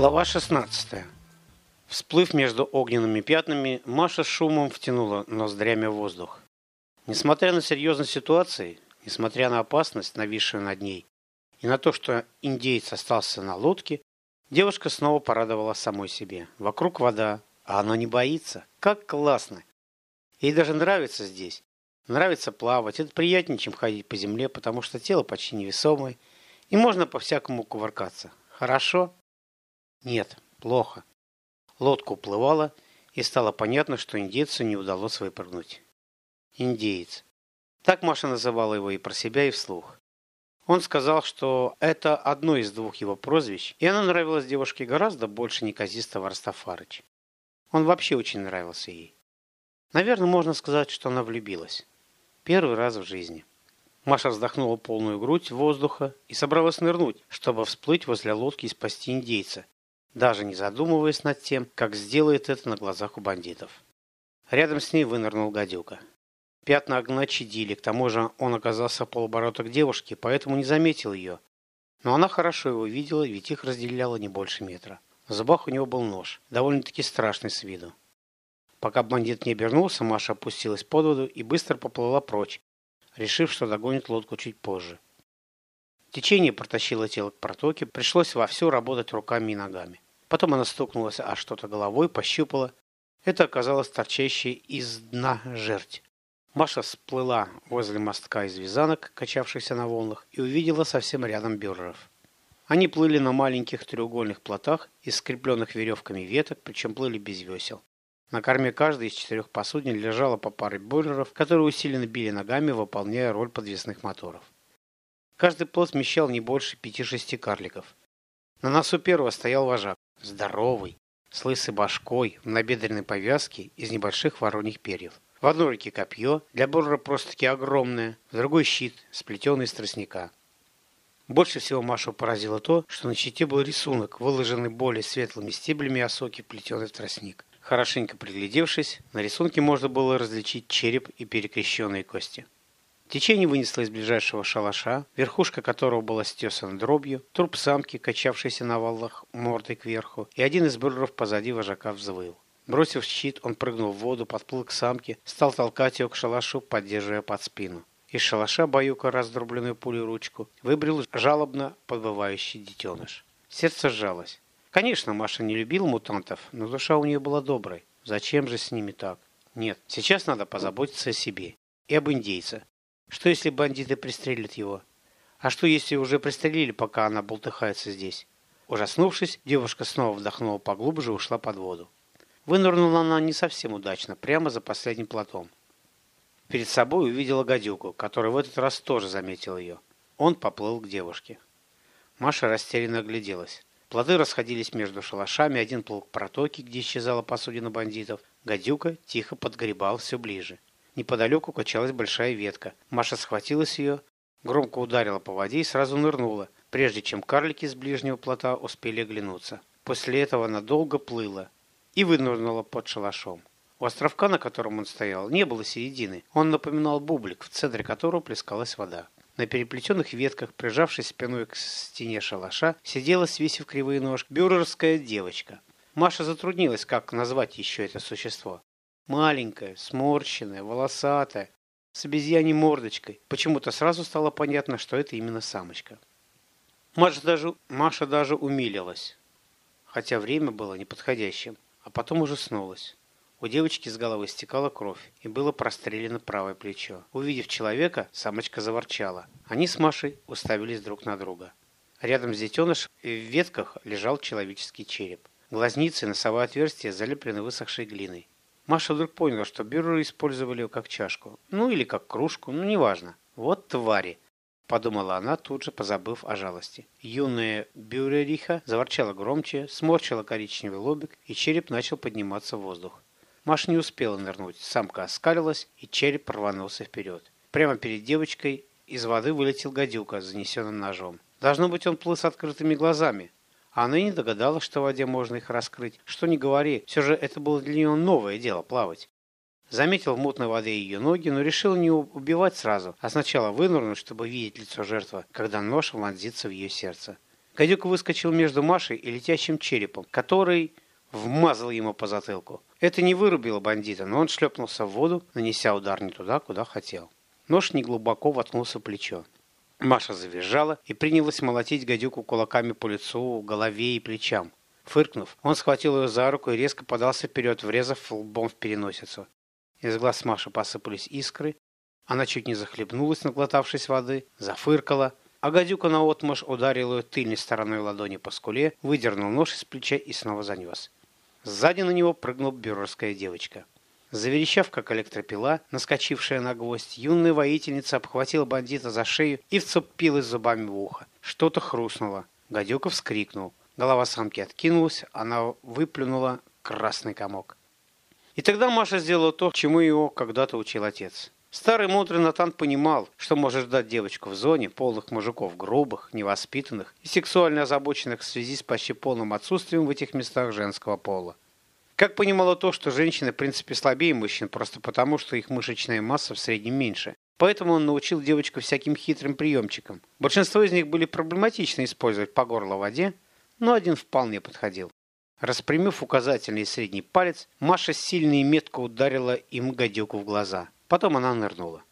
Глава 16. Всплыв между огненными пятнами, Маша шумом втянула ноздрями воздух. Несмотря на серьезность ситуации, несмотря на опасность, нависшую над ней, и на то, что индеец остался на лодке, девушка снова порадовала самой себе. Вокруг вода, а она не боится. Как классно! Ей даже нравится здесь. Нравится плавать. Это приятнее, чем ходить по земле, потому что тело почти невесомое, и можно по-всякому кувыркаться. Хорошо? Нет, плохо. Лодка уплывала, и стало понятно, что индейцу не удалось выпрыгнуть. Индеец. Так Маша называла его и про себя, и вслух. Он сказал, что это одно из двух его прозвищ, и оно нравилось девушке гораздо больше неказистого Растафарыч. Он вообще очень нравился ей. Наверное, можно сказать, что она влюбилась. Первый раз в жизни. Маша вздохнула полную грудь воздуха и собралась нырнуть, чтобы всплыть возле лодки и спасти индейца, даже не задумываясь над тем, как сделает это на глазах у бандитов. Рядом с ней вынырнул гадюка. Пятна огня чадили, к тому же он оказался полоборота к девушке, поэтому не заметил ее. Но она хорошо его видела, ведь их разделяло не больше метра. В зубах у него был нож, довольно-таки страшный с виду. Пока бандит не обернулся, Маша опустилась под воду и быстро поплыла прочь, решив, что догонит лодку чуть позже. Течение протащило тело к протоке, пришлось вовсю работать руками и ногами. Потом она стукнулась а что-то головой, пощупала. Это оказалось торчащей из дна жерть. Маша всплыла возле мостка из вязанок, качавшихся на волнах, и увидела совсем рядом бюреров. Они плыли на маленьких треугольных плотах из скрепленных веревками веток, причем плыли без весел. На корме каждой из четырех посудин лежало по паре бойлеров, которые усиленно били ногами, выполняя роль подвесных моторов. Каждый плод вмещал не больше пяти-шести карликов. На носу первого стоял вожак, здоровый, с лысой башкой, в набедренной повязке из небольших вороньих перьев. В одной руке копье, для Борра просто-таки огромное, в другой щит, сплетенный из тростника. Больше всего Машу поразило то, что на щите был рисунок, выложенный более светлыми стеблями осоки, плетеный в тростник. Хорошенько приглядевшись, на рисунке можно было различить череп и перекрещенные кости. Течение вынесло из ближайшего шалаша, верхушка которого была стесана дробью, труп самки, качавшийся на валах мордой кверху, и один из бурлеров позади вожака взвыл. Бросив щит, он прыгнул в воду, подплыл к самке, стал толкать ее к шалашу, поддерживая под спину. Из шалаша баюка раздробленную пулю ручку выбрел жалобно подбывающий детеныш. Сердце сжалось. Конечно, Маша не любила мутантов, но душа у нее была доброй. Зачем же с ними так? Нет, сейчас надо позаботиться о себе и об индейце, что, если бандиты пристрелят его? А что, если уже пристрелили, пока она болтыхается здесь? Ужаснувшись, девушка снова вдохнула поглубже и ушла под воду. Вынырнула она не совсем удачно, прямо за последним плотом. Перед собой увидела гадюку, которая в этот раз тоже заметил ее. Он поплыл к девушке. Маша растерянно огляделась. Плоды расходились между шалашами, один плыл к протоке, где исчезала посудина бандитов. Гадюка тихо подгребал все ближе. Неподалеку качалась большая ветка. Маша схватилась ее, громко ударила по воде и сразу нырнула, прежде чем карлики с ближнего плота успели оглянуться. После этого она долго плыла и вынырнула под шалашом. У островка, на котором он стоял, не было середины. Он напоминал бублик, в центре которого плескалась вода. На переплетенных ветках, прижавшись спиной к стене шалаша, сидела, свесив кривые ножки, бюрерская девочка. Маша затруднилась, как назвать еще это существо. Маленькая, сморщенная, волосатая, с обезьяней мордочкой. Почему-то сразу стало понятно, что это именно самочка. Маша даже, Маша даже умилилась, хотя время было неподходящим, а потом ужаснулась. У девочки с головы стекала кровь, и было прострелено правое плечо. Увидев человека, самочка заворчала. Они с Машей уставились друг на друга. Рядом с детенышем в ветках лежал человеческий череп. Глазницы и носовое отверстие залеплены высохшей глиной. Маша вдруг поняла, что бюро использовали как чашку. Ну или как кружку, ну неважно. Вот твари, подумала она, тут же позабыв о жалости. Юная бюрериха заворчала громче, сморчила коричневый лобик, и череп начал подниматься в воздух. Маша не успела нырнуть, самка оскалилась, и череп рванулся вперед. Прямо перед девочкой из воды вылетел гадюка занесенным ножом. Должно быть, он плыл с открытыми глазами, она и не догадалась, что в воде можно их раскрыть. Что не говори, все же это было для нее новое дело плавать. Заметил в мутной воде ее ноги, но решил не убивать сразу, а сначала вынырнуть, чтобы видеть лицо жертвы, когда нож вонзится в ее сердце. Гадюк выскочил между Машей и летящим черепом, который вмазал ему по затылку. Это не вырубило бандита, но он шлепнулся в воду, нанеся удар не туда, куда хотел. Нож неглубоко воткнулся в плечо. Маша завизжала и принялась молотить гадюку кулаками по лицу, голове и плечам. Фыркнув, он схватил ее за руку и резко подался вперед, врезав лбом в переносицу. Из глаз Маши посыпались искры. Она чуть не захлебнулась, наглотавшись воды, зафыркала, а гадюка наотмашь ударил ее тыльной стороной ладони по скуле, выдернул нож из плеча и снова занес. Сзади на него прыгнула бюрерская девочка. Заверещав, как электропила, наскочившая на гвоздь, юная воительница обхватила бандита за шею и вцепилась зубами в ухо. Что-то хрустнуло. Гадюка вскрикнул. Голова самки откинулась, она выплюнула красный комок. И тогда Маша сделала то, чему его когда-то учил отец. Старый мудрый Натан понимал, что может ждать девочку в зоне полных мужиков, грубых, невоспитанных и сексуально озабоченных в связи с почти полным отсутствием в этих местах женского пола. Как понимало то, что женщины в принципе слабее мужчин просто потому, что их мышечная масса в среднем меньше. Поэтому он научил девочку всяким хитрым приемчикам. Большинство из них были проблематично использовать по горло в воде, но один вполне подходил. Распрямив указательный и средний палец, Маша сильно и метко ударила им гадюку в глаза. Потом она нырнула.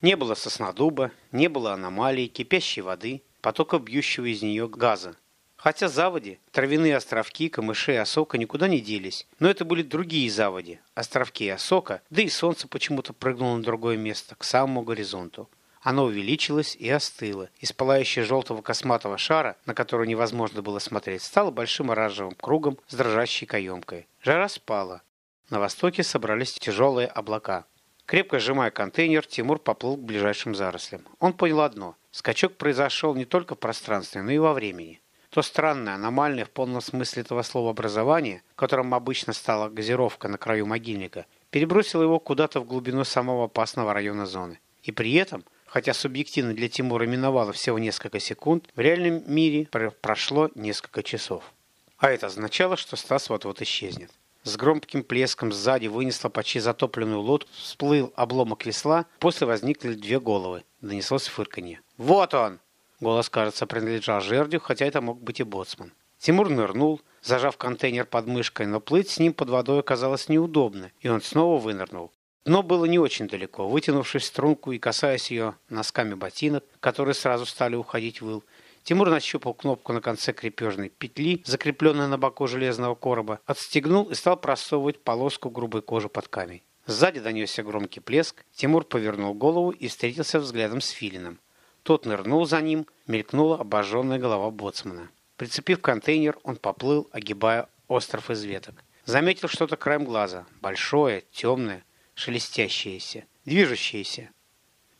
Не было соснодуба, не было аномалий, кипящей воды, потока бьющего из нее газа. Хотя заводи, травяные островки, камыши и осока никуда не делись, но это были другие заводи, островки и осока, да и солнце почему-то прыгнуло на другое место, к самому горизонту. Оно увеличилось и остыло. Из пылающего желтого косматого шара, на который невозможно было смотреть, стало большим оранжевым кругом с дрожащей каемкой. Жара спала. На востоке собрались тяжелые облака. Крепко сжимая контейнер, Тимур поплыл к ближайшим зарослям. Он понял одно. Скачок произошел не только в пространстве, но и во времени. То странное, аномальное в полном смысле этого слова образование, которым обычно стала газировка на краю могильника, перебросило его куда-то в глубину самого опасного района зоны. И при этом, хотя субъективно для Тимура миновало всего несколько секунд, в реальном мире прошло несколько часов. А это означало, что Стас вот-вот исчезнет. С громким плеском сзади вынесла почти затопленную лодку, всплыл обломок весла, после возникли две головы. Донеслось фырканье. «Вот он!» Голос, кажется, принадлежал жердю, хотя это мог быть и боцман. Тимур нырнул, зажав контейнер под мышкой, но плыть с ним под водой оказалось неудобно, и он снова вынырнул. Дно было не очень далеко. Вытянувшись в струнку и касаясь ее носками ботинок, которые сразу стали уходить в ил, Тимур нащупал кнопку на конце крепежной петли, закрепленной на боку железного короба, отстегнул и стал просовывать полоску грубой кожи под камень. Сзади донесся громкий плеск, Тимур повернул голову и встретился взглядом с Филином. Тот нырнул за ним, мелькнула обожженная голова боцмана. Прицепив контейнер, он поплыл, огибая остров из веток. Заметил что-то краем глаза. Большое, темное, шелестящееся, движущееся.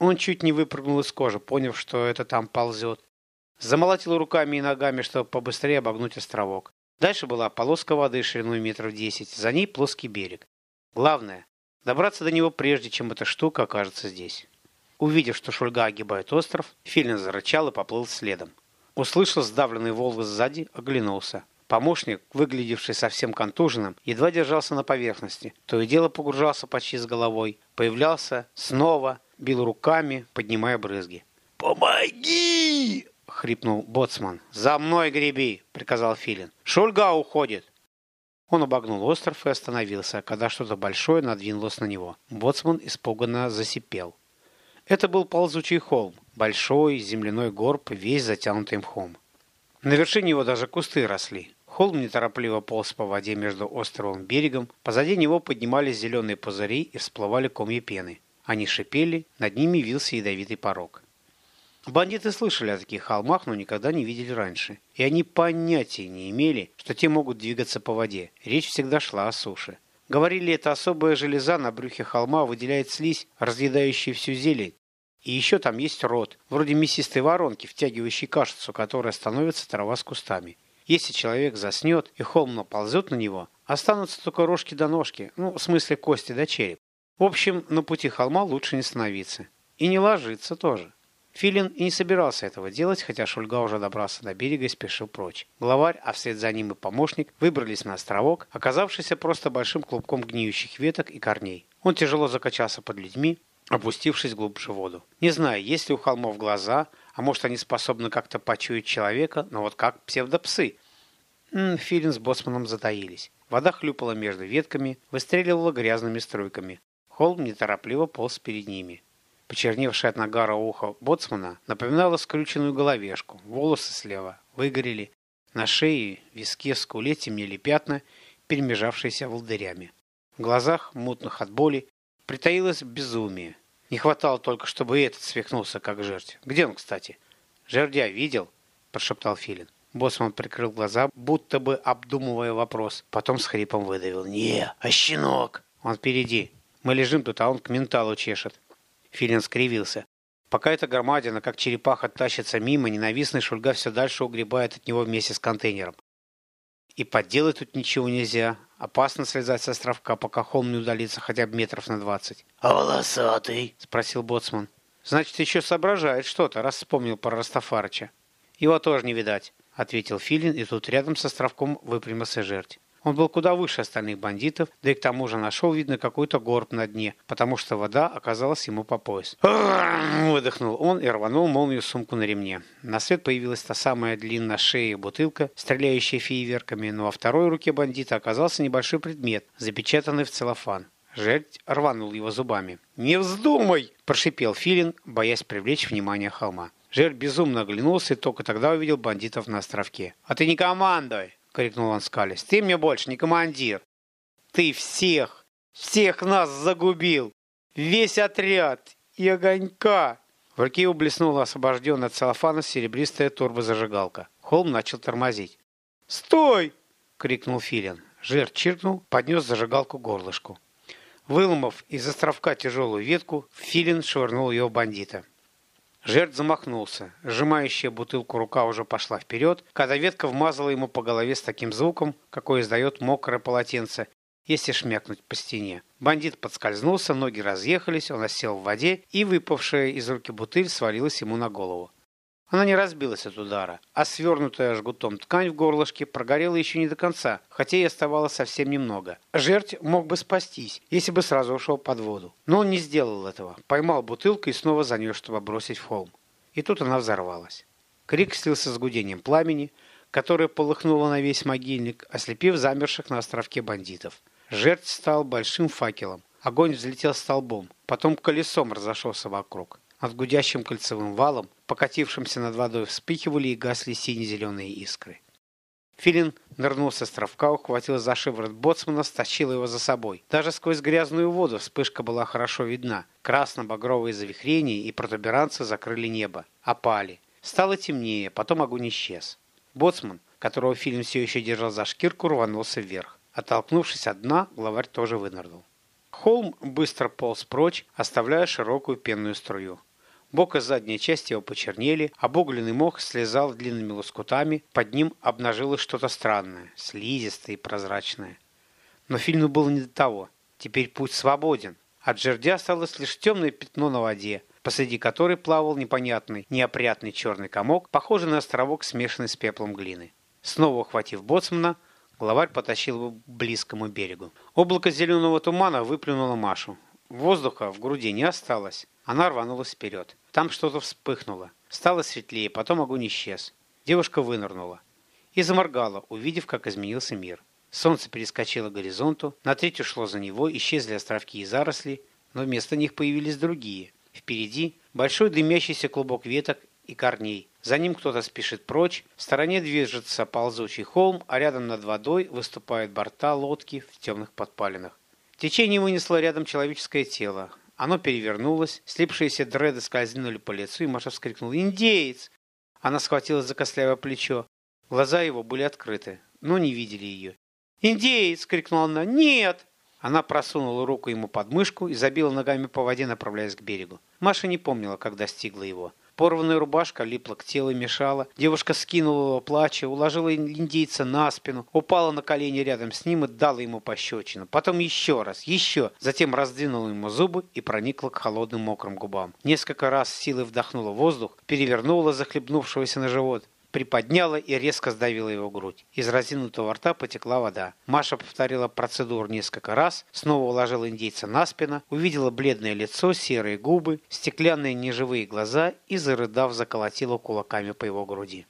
Он чуть не выпрыгнул из кожи, поняв, что это там ползет. Замолотил руками и ногами, чтобы побыстрее обогнуть островок. Дальше была полоска воды шириной метров десять, за ней плоский берег. Главное – добраться до него прежде, чем эта штука окажется здесь. Увидев, что Шульга огибает остров, Филин зарычал и поплыл следом. Услышал сдавленный волос сзади, оглянулся. Помощник, выглядевший совсем контуженным, едва держался на поверхности. То и дело погружался почти с головой. Появлялся снова, бил руками, поднимая брызги. «Помоги!» — хрипнул боцман. «За мной греби!» — приказал Филин. «Шульга уходит!» Он обогнул остров и остановился, когда что-то большое надвинулось на него. Боцман испуганно засипел. Это был ползучий холм, большой земляной горб, весь затянутый мхом. На вершине его даже кусты росли. Холм неторопливо полз по воде между островом и берегом, позади него поднимались зеленые пузыри и всплывали комья пены. Они шипели, над ними вился ядовитый порог. Бандиты слышали о таких холмах, но никогда не видели раньше. И они понятия не имели, что те могут двигаться по воде. Речь всегда шла о суше. Говорили, это особая железа на брюхе холма выделяет слизь, разъедающая всю зелень. И еще там есть рот, вроде мясистой воронки, втягивающей кашицу, которая становится трава с кустами. Если человек заснет и холм наползет на него, останутся только рожки до ножки, ну, в смысле кости до череп. В общем, на пути холма лучше не становиться. И не ложиться тоже. Филин и не собирался этого делать, хотя Шульга уже добрался до берега и спешил прочь. Главарь, а вслед за ним и помощник, выбрались на островок, оказавшийся просто большим клубком гниющих веток и корней. Он тяжело закачался под людьми, опустившись глубже в воду. Не знаю, есть ли у холмов глаза, а может они способны как-то почуять человека, но вот как псевдопсы. М -м, Филин с боцманом затаились. Вода хлюпала между ветками, выстреливала грязными струйками. Холм неторопливо полз перед ними. Почерневшее от нагара ухо боцмана напоминало скрюченную головешку. Волосы слева выгорели. На шее, виске, скуле темнели пятна, перемежавшиеся волдырями. В глазах, мутных от боли, притаилось безумие. Не хватало только, чтобы и этот свихнулся, как жертв. Где он, кстати? Жердя видел? Прошептал Филин. Боссман прикрыл глаза, будто бы обдумывая вопрос. Потом с хрипом выдавил. «Не, а щенок!» «Он впереди. Мы лежим тут, а он к менталу чешет». Филин скривился. Пока эта громадина, как черепаха, тащится мимо, ненавистный шульга все дальше угребает от него вместе с контейнером. И подделать тут ничего нельзя. Опасно слезать с островка, пока холм не удалится хотя бы метров на двадцать. «А волосатый?» — спросил Боцман. «Значит, еще соображает что-то, раз вспомнил про Растафарыча». «Его тоже не видать», — ответил Филин, и тут рядом с островком выпрямился жерть. Он был куда выше остальных бандитов, да и к тому же нашел, видно, какой-то горб на дне, потому что вода оказалась ему по пояс. Выдохнул он и рванул молнию сумку на ремне. На свет появилась та самая длинная шея бутылка, стреляющая фейерверками, но во второй руке бандита оказался небольшой предмет, запечатанный в целлофан. Жерть рванул его зубами. «Не вздумай!» – прошипел Филин, боясь привлечь внимание холма. Жерть безумно оглянулся и только тогда увидел бандитов на островке. «А ты не командуй!» — крикнул он скалясь. «Ты мне больше не командир! Ты всех, всех нас загубил! Весь отряд и огонька!» В руке его блеснула освобожденная от целлофана серебристая турбозажигалка. Холм начал тормозить. «Стой!» — крикнул Филин. Жир чиркнул, поднес зажигалку к горлышку. Выломав из островка тяжелую ветку, Филин швырнул ее бандита. Жертв замахнулся. Сжимающая бутылку рука уже пошла вперед, когда ветка вмазала ему по голове с таким звуком, какой издает мокрое полотенце, если шмякнуть по стене. Бандит подскользнулся, ноги разъехались, он осел в воде, и выпавшая из руки бутыль свалилась ему на голову. Она не разбилась от удара, а свернутая жгутом ткань в горлышке прогорела еще не до конца, хотя и оставалось совсем немного. Жерть мог бы спастись, если бы сразу ушел под воду. Но он не сделал этого. Поймал бутылку и снова занес, чтобы бросить в холм. И тут она взорвалась. Крик слился с гудением пламени, которое полыхнуло на весь могильник, ослепив замерших на островке бандитов. Жертв стал большим факелом. Огонь взлетел столбом, потом колесом разошелся вокруг. Над гудящим кольцевым валом, покатившимся над водой, вспыхивали и гасли сине-зеленые искры. Филин нырнул с островка, ухватил за шиворот боцмана, стащил его за собой. Даже сквозь грязную воду вспышка была хорошо видна. Красно-багровые завихрения и протуберанцы закрыли небо. Опали. Стало темнее, потом огонь исчез. Боцман, которого Филин все еще держал за шкирку, рванулся вверх. Оттолкнувшись от дна, главарь тоже вынырнул. Холм быстро полз прочь, оставляя широкую пенную струю. Бок и задняя часть его почернели, обугленный мох слезал длинными лоскутами, под ним обнажилось что-то странное, слизистое и прозрачное. Но фильму было не до того. Теперь путь свободен. От жердя осталось лишь темное пятно на воде, посреди которой плавал непонятный, неопрятный черный комок, похожий на островок, смешанный с пеплом глины. Снова ухватив боцмана, главарь потащил его к близкому берегу. Облако зеленого тумана выплюнуло Машу. Воздуха в груди не осталось. Она рванулась вперед. Там что-то вспыхнуло. Стало светлее, потом огонь исчез. Девушка вынырнула. И заморгала, увидев, как изменился мир. Солнце перескочило к горизонту, на треть ушло за него, исчезли островки и заросли, но вместо них появились другие. Впереди большой дымящийся клубок веток и корней. За ним кто-то спешит прочь, в стороне движется ползучий холм, а рядом над водой выступают борта лодки в темных подпалинах. Течение вынесло рядом человеческое тело. Оно перевернулось, слипшиеся дреды скользнули по лицу, и Маша вскрикнула «Индеец!». Она схватилась за костлявое плечо. Глаза его были открыты, но не видели ее. «Индеец!» — крикнула она. «Нет!» Она просунула руку ему под мышку и забила ногами по воде, направляясь к берегу. Маша не помнила, как достигла его. Порванная рубашка липла к телу и мешала. Девушка скинула его плача, уложила индейца на спину, упала на колени рядом с ним и дала ему пощечину. Потом еще раз, еще. Затем раздвинула ему зубы и проникла к холодным мокрым губам. Несколько раз силой вдохнула воздух, перевернула захлебнувшегося на живот. Приподняла и резко сдавила его грудь. Из разинутого рта потекла вода. Маша повторила процедуру несколько раз, снова уложила индейца на спину, увидела бледное лицо, серые губы, стеклянные неживые глаза и, зарыдав, заколотила кулаками по его груди.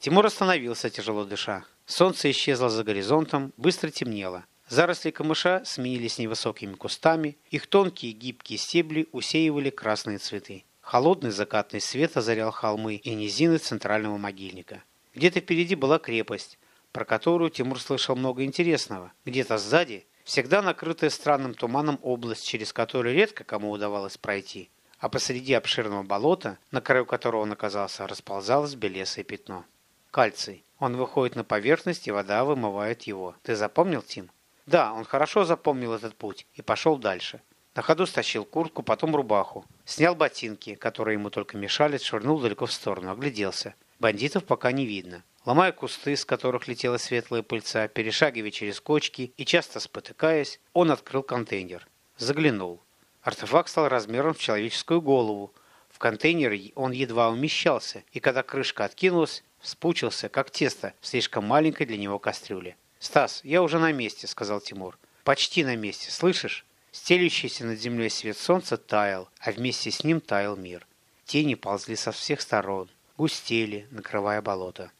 Тимур остановился, тяжело дыша. Солнце исчезло за горизонтом, быстро темнело. Заросли камыша сменились невысокими кустами, их тонкие гибкие стебли усеивали красные цветы. Холодный закатный свет озарял холмы и низины центрального могильника. Где-то впереди была крепость, про которую Тимур слышал много интересного. Где-то сзади всегда накрытая странным туманом область, через которую редко кому удавалось пройти. А посреди обширного болота, на краю которого он оказался, расползалось белесое пятно. Кальций. Он выходит на поверхность, и вода вымывает его. Ты запомнил, Тим? Да, он хорошо запомнил этот путь и пошел дальше. На ходу стащил куртку, потом рубаху. Снял ботинки, которые ему только мешали, швырнул далеко в сторону, огляделся. Бандитов пока не видно. Ломая кусты, с которых летела светлая пыльца, перешагивая через кочки и часто спотыкаясь, он открыл контейнер. Заглянул. Артефакт стал размером в человеческую голову. В контейнере он едва умещался, и когда крышка откинулась, Вспучился, как тесто в слишком маленькой для него кастрюле. «Стас, я уже на месте», — сказал Тимур. «Почти на месте, слышишь?» Стелющийся над землей свет солнца таял, а вместе с ним таял мир. Тени ползли со всех сторон, густели, накрывая болото.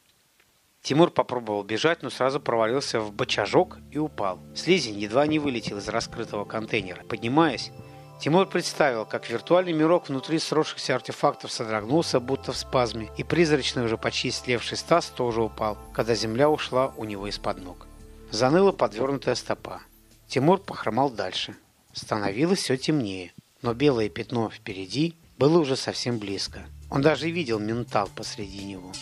Тимур попробовал бежать, но сразу провалился в бочажок и упал. Слизень едва не вылетел из раскрытого контейнера. Поднимаясь, Тимур представил, как виртуальный мирок внутри сросшихся артефактов содрогнулся, будто в спазме, и призрачный уже почти слевший Стас тоже упал, когда земля ушла у него из-под ног. Заныла подвернутая стопа. Тимур похромал дальше. Становилось все темнее, но белое пятно впереди было уже совсем близко. Он даже видел ментал посреди него.